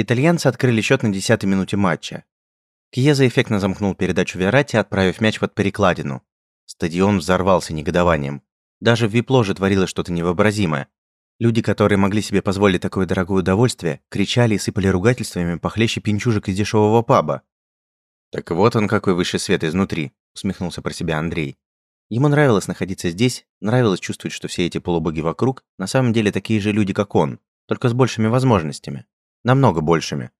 Итальянцы открыли счет на 10-й минуте матча. Кьеза эффектно замкнул передачу Верати, отправив мяч под перекладину. Стадион взорвался негодованием. Даже в вип-ложе творилось что-то невообразимое. Люди, которые могли себе позволить такое дорогое удовольствие, кричали и сыпали ругательствами похлеще пинчужек из дешевого паба. «Так вот он какой высший свет изнутри», — усмехнулся про себя Андрей. Ему нравилось находиться здесь, нравилось чувствовать, что все эти полубоги вокруг на самом деле такие же люди, как он, только с большими возможностями. Намного большими.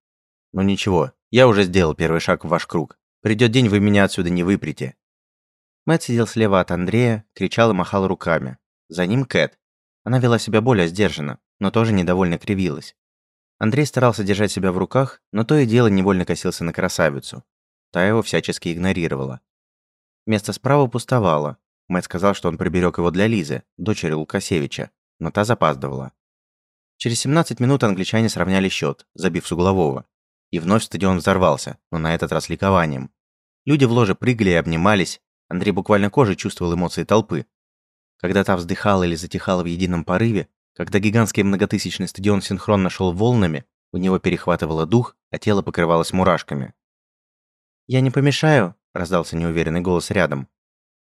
Но ничего, я уже сделал первый шаг в ваш круг. Придет день, вы меня отсюда не выпрете. Мэтт сидел слева от Андрея, кричал и махал руками. За ним Кэт. Она вела себя более сдержанно, но тоже недовольно кривилась. Андрей старался держать себя в руках, но то и дело невольно косился на красавицу. Та его всячески игнорировала. Место справа пустовало. Мэтт сказал, что он приберег его для Лизы, дочери Лукасевича, но та запаздывала. Через 17 минут англичане сравняли счет, забив с углового. И вновь стадион взорвался, но на этот раз ликованием. Люди в ложе прыгали и обнимались. Андрей буквально кожей чувствовал эмоции толпы. Когда та вздыхала или затихала в едином порыве, когда гигантский многотысячный стадион синхронно шел волнами, у него перехватывало дух, а тело покрывалось мурашками. «Я не помешаю?» – раздался неуверенный голос рядом.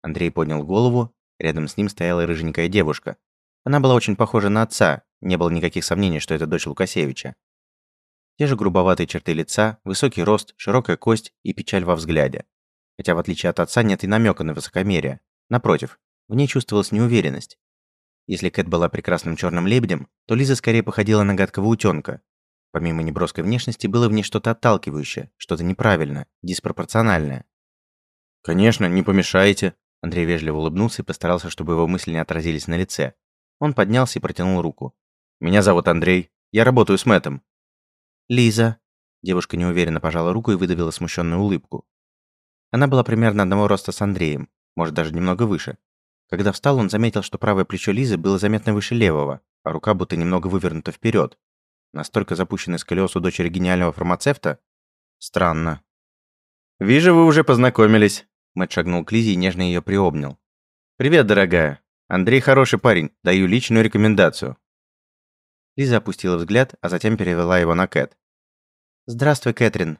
Андрей поднял голову, рядом с ним стояла рыженькая девушка. Она была очень похожа на отца, не было никаких сомнений, что это дочь Лукасевича. Те же грубоватые черты лица, высокий рост, широкая кость и печаль во взгляде. Хотя в отличие от отца нет и намека на высокомерие. Напротив, в ней чувствовалась неуверенность. Если Кэт была прекрасным черным лебедем, то Лиза скорее походила на гадкого утенка. Помимо неброской внешности, было в ней что-то отталкивающее, что-то неправильное, диспропорциональное. «Конечно, не помешаете», – Андрей вежливо улыбнулся и постарался, чтобы его мысли не отразились на лице. Он поднялся и протянул руку. «Меня зовут Андрей. Я работаю с Мэттом. «Лиза». Девушка неуверенно пожала руку и выдавила смущенную улыбку. Она была примерно одного роста с Андреем, может, даже немного выше. Когда встал, он заметил, что правое плечо Лизы было заметно выше левого, а рука будто немного вывернута вперед. Настолько запущенный с колес у дочери гениального фармацевта? Странно. «Вижу, вы уже познакомились», — Мэтт шагнул к Лизе и нежно ее приобнял. «Привет, дорогая. Андрей хороший парень, даю личную рекомендацию». Лиза опустила взгляд, а затем перевела его на Кэт. «Здравствуй, Кэтрин».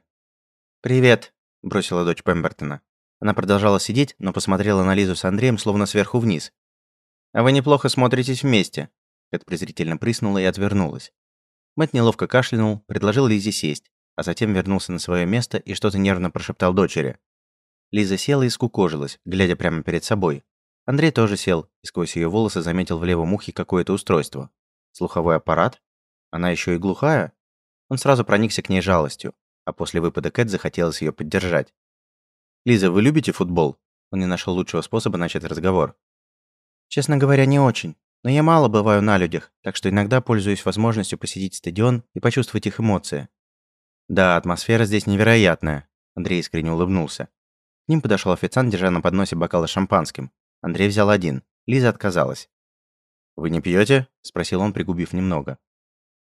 «Привет», – бросила дочь Пембертона. Она продолжала сидеть, но посмотрела на Лизу с Андреем словно сверху вниз. «А вы неплохо смотритесь вместе», – Кэт презрительно прыснула и отвернулась. Мэтт неловко кашлянул, предложил Лизе сесть, а затем вернулся на свое место и что-то нервно прошептал дочери. Лиза села и скукожилась, глядя прямо перед собой. Андрей тоже сел и сквозь ее волосы заметил в левом ухе какое-то устройство. Слуховой аппарат? Она еще и глухая? Он сразу проникся к ней жалостью, а после выпада Кэт захотелось ее поддержать. «Лиза, вы любите футбол?» Он не нашел лучшего способа начать разговор. «Честно говоря, не очень. Но я мало бываю на людях, так что иногда пользуюсь возможностью посетить стадион и почувствовать их эмоции». «Да, атмосфера здесь невероятная», – Андрей искренне улыбнулся. К ним подошел официант, держа на подносе бокалы шампанским. Андрей взял один. Лиза отказалась. «Вы не пьете? спросил он, пригубив немного.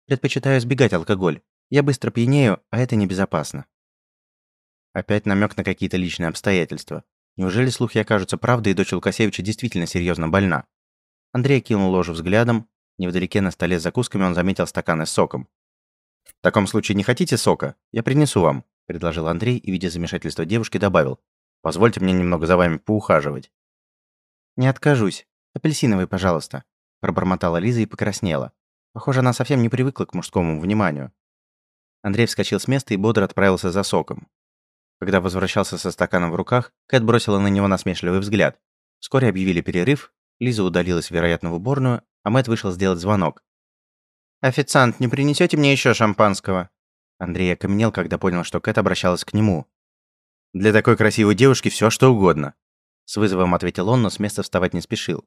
«Предпочитаю избегать алкоголь. Я быстро пьянею, а это небезопасно». Опять намек на какие-то личные обстоятельства. Неужели слухи окажутся правдой, и дочь Лукасевича действительно серьезно больна? Андрей кинул ложу взглядом. Невдалеке на столе с закусками он заметил стаканы с соком. «В таком случае не хотите сока? Я принесу вам», – предложил Андрей и, видя замешательство девушки, добавил. «Позвольте мне немного за вами поухаживать». «Не откажусь. Апельсиновый, пожалуйста», пробормотала Лиза и покраснела. Похоже, она совсем не привыкла к мужскому вниманию. Андрей вскочил с места и бодро отправился за соком. Когда возвращался со стаканом в руках, Кэт бросила на него насмешливый взгляд. Вскоре объявили перерыв, Лиза удалилась, вероятно, в уборную, а Мэтт вышел сделать звонок. «Официант, не принесете мне еще шампанского?» Андрей окаменел, когда понял, что Кэт обращалась к нему. «Для такой красивой девушки все что угодно», – с вызовом ответил он, но с места вставать не спешил.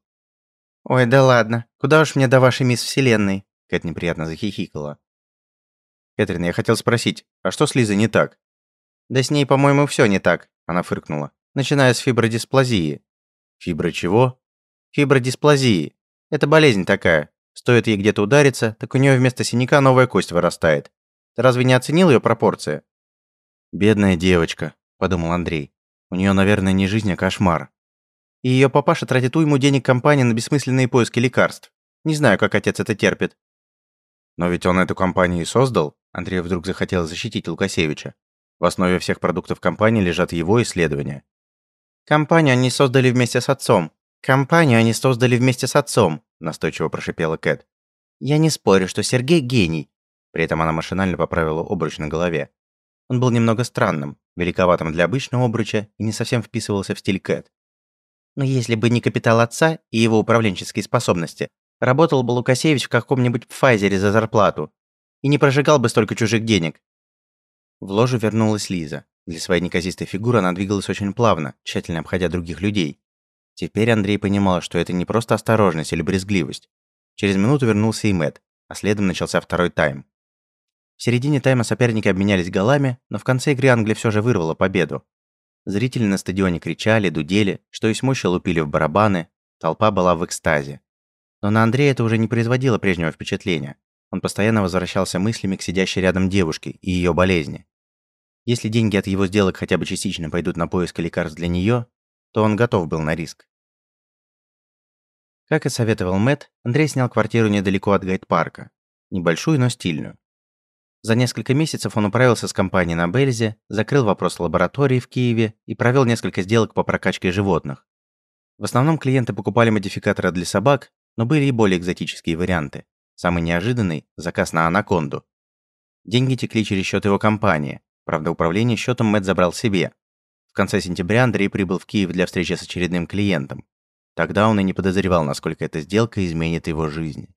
«Ой, да ладно. Куда уж мне до вашей мисс Вселенной?» Кэт неприятно захихикала. «Кэтрин, я хотел спросить, а что с Лизой не так?» «Да с ней, по-моему, все не так», – она фыркнула. «Начиная с фибродисплазии». «Фибро чего?» «Фибродисплазии. Это болезнь такая. Стоит ей где-то удариться, так у нее вместо синяка новая кость вырастает. Ты разве не оценил ее пропорции?» «Бедная девочка», – подумал Андрей. «У нее, наверное, не жизнь, а кошмар». И ее папаша тратит уйму денег компании на бессмысленные поиски лекарств. Не знаю, как отец это терпит. Но ведь он эту компанию и создал. Андрею вдруг захотелось защитить Лукасевича. В основе всех продуктов компании лежат его исследования. Компанию они создали вместе с отцом. Компанию они создали вместе с отцом, настойчиво прошипела Кэт. Я не спорю, что Сергей гений. При этом она машинально поправила обруч на голове. Он был немного странным, великоватым для обычного обруча и не совсем вписывался в стиль Кэт. Но если бы не капитал отца и его управленческие способности, работал бы Лукасевич в каком-нибудь Пфайзере за зарплату и не прожигал бы столько чужих денег. В ложу вернулась Лиза. Для своей неказистой фигуры она двигалась очень плавно, тщательно обходя других людей. Теперь Андрей понимал, что это не просто осторожность или брезгливость. Через минуту вернулся и Мэтт, а следом начался второй тайм. В середине тайма соперники обменялись голами, но в конце игры Англия все же вырвала победу. Зрители на стадионе кричали, дудели, что из мощи лупили в барабаны, толпа была в экстазе. Но на Андрея это уже не производило прежнего впечатления. Он постоянно возвращался мыслями к сидящей рядом девушке и ее болезни. Если деньги от его сделок хотя бы частично пойдут на поиск лекарств для нее, то он готов был на риск. Как и советовал Мэт, Андрей снял квартиру недалеко от гайд-парка. Небольшую, но стильную. За несколько месяцев он управился с компанией на Бельзе, закрыл вопрос лаборатории в Киеве и провел несколько сделок по прокачке животных. В основном клиенты покупали модификаторы для собак, но были и более экзотические варианты. Самый неожиданный – заказ на анаконду. Деньги текли через счет его компании, правда управление счетом Мэтт забрал себе. В конце сентября Андрей прибыл в Киев для встречи с очередным клиентом. Тогда он и не подозревал, насколько эта сделка изменит его жизнь.